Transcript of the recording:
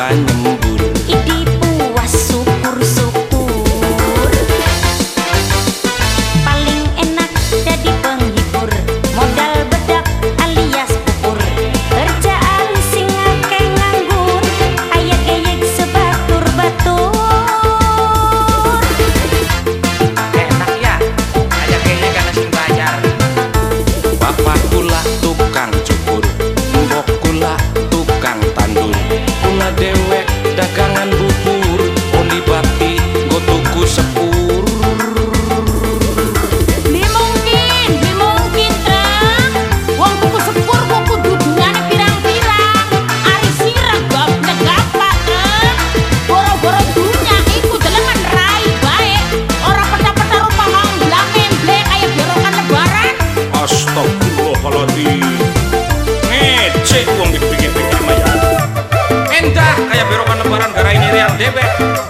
one 对不对？